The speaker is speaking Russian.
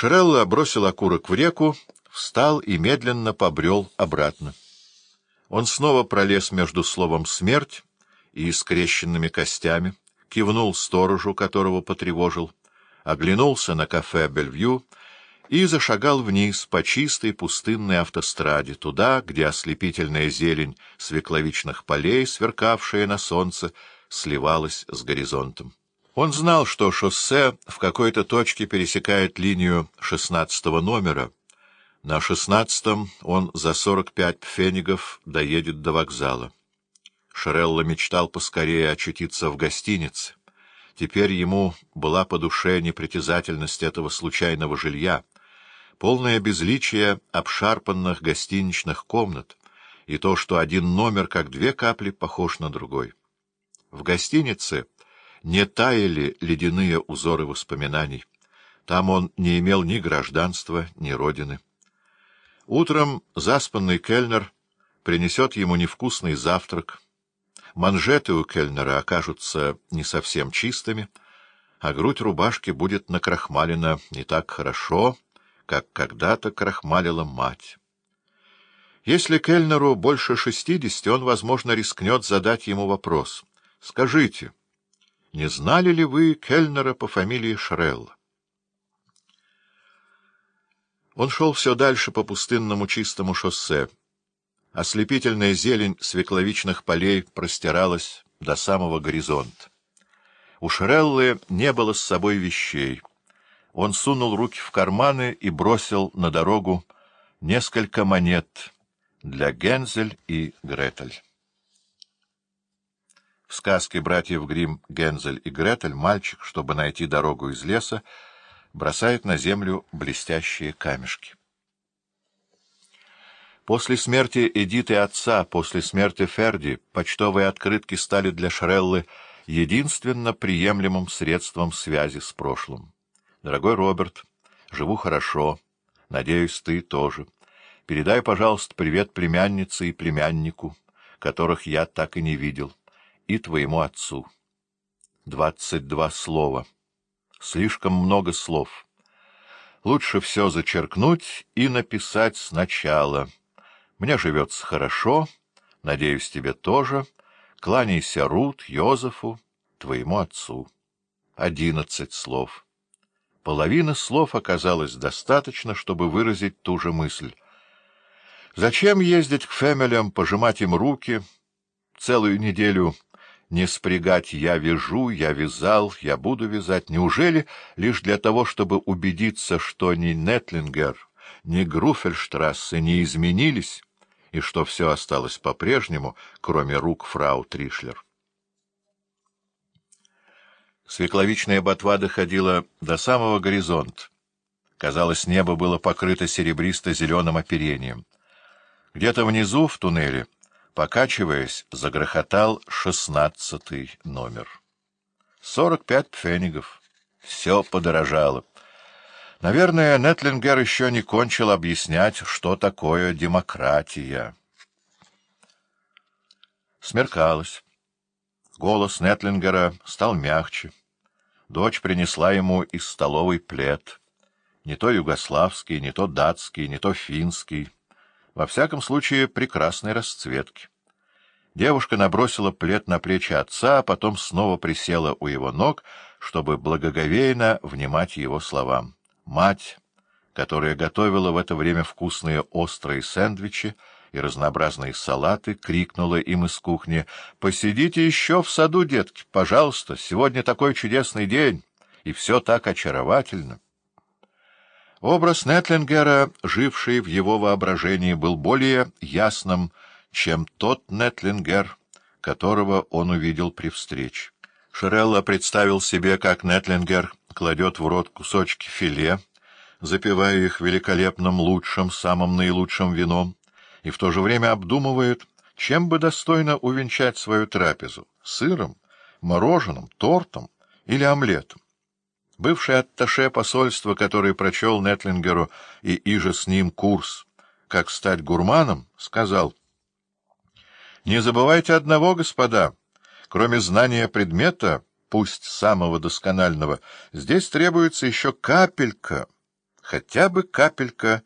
Шерелла бросил окурок в реку, встал и медленно побрел обратно. Он снова пролез между словом «смерть» и скрещенными костями, кивнул сторожу, которого потревожил, оглянулся на кафе «Бельвью» и зашагал вниз по чистой пустынной автостраде, туда, где ослепительная зелень свекловичных полей, сверкавшая на солнце, сливалась с горизонтом. Он знал, что шоссе в какой-то точке пересекает линию шестнадцатого номера. На шестнадцатом он за сорок пять пфенигов доедет до вокзала. Шерелла мечтал поскорее очутиться в гостинице. Теперь ему была по душе непритязательность этого случайного жилья, полное безличие обшарпанных гостиничных комнат и то, что один номер, как две капли, похож на другой. В гостинице не таяли ледяные узоры воспоминаний. Там он не имел ни гражданства, ни родины. Утром заспанный кельнер принесет ему невкусный завтрак. Манжеты у кельнера окажутся не совсем чистыми, а грудь рубашки будет накрахмалена не так хорошо, как когда-то крахмалила мать. Если кельнеру больше шестидесяти, он, возможно, рискнет задать ему вопрос. «Скажите, не знали ли вы кельнера по фамилии Шрелл? Он шел все дальше по пустынному чистому шоссе. Ослепительная зелень свекловичных полей простиралась до самого горизонта. У Шреллы не было с собой вещей. Он сунул руки в карманы и бросил на дорогу несколько монет для Гензель и Гретель. Сказке братьев Гримм Гензель и Гретель мальчик, чтобы найти дорогу из леса, бросает на землю блестящие камешки. После смерти Эдиты отца, после смерти Ферди, почтовые открытки стали для Шреллы единственно приемлемым средством связи с прошлым. Дорогой Роберт, живу хорошо, надеюсь, ты тоже. Передай, пожалуйста, привет племяннице и племяннику, которых я так и не видел и твоему отцу. Двадцать два слова. Слишком много слов. Лучше все зачеркнуть и написать сначала. Мне живется хорошо, надеюсь, тебе тоже. Кланяйся Рут, Йозефу, твоему отцу. Одиннадцать слов. Половина слов оказалось достаточно, чтобы выразить ту же мысль. Зачем ездить к фэмилям, пожимать им руки целую неделю не спрягать «я вяжу», «я вязал», «я буду вязать». Неужели лишь для того, чтобы убедиться, что ни Нетлингер, ни Груфельштрассе не изменились, и что все осталось по-прежнему, кроме рук фрау Тришлер? Свекловичная ботва доходила до самого горизонта. Казалось, небо было покрыто серебристо-зеленым оперением. Где-то внизу, в туннеле, Покачиваясь, загрохотал шестнадцатый номер. Сорок пять пфенигов. Все подорожало. Наверное, Нетлингер еще не кончил объяснять, что такое демократия. Смеркалось. Голос Нетлингера стал мягче. Дочь принесла ему из столовой плед. Не то югославский, не то датский, не то финский во всяком случае, прекрасной расцветки. Девушка набросила плед на плечи отца, а потом снова присела у его ног, чтобы благоговейно внимать его словам. Мать, которая готовила в это время вкусные острые сэндвичи и разнообразные салаты, крикнула им из кухни «Посидите еще в саду, детки, пожалуйста, сегодня такой чудесный день, и все так очаровательно». Образ Нетлингера, живший в его воображении, был более ясным, чем тот Нетлингер, которого он увидел при встрече. Шерелла представил себе, как Нетлингер кладет в рот кусочки филе, запивая их великолепным лучшим, самым наилучшим вином, и в то же время обдумывает, чем бы достойно увенчать свою трапезу — сыром, мороженым, тортом или омлетом. Бывший атташе посольства, который прочел Нетлингеру и иже с ним курс «Как стать гурманом», сказал, «Не забывайте одного, господа, кроме знания предмета, пусть самого досконального, здесь требуется еще капелька, хотя бы капелька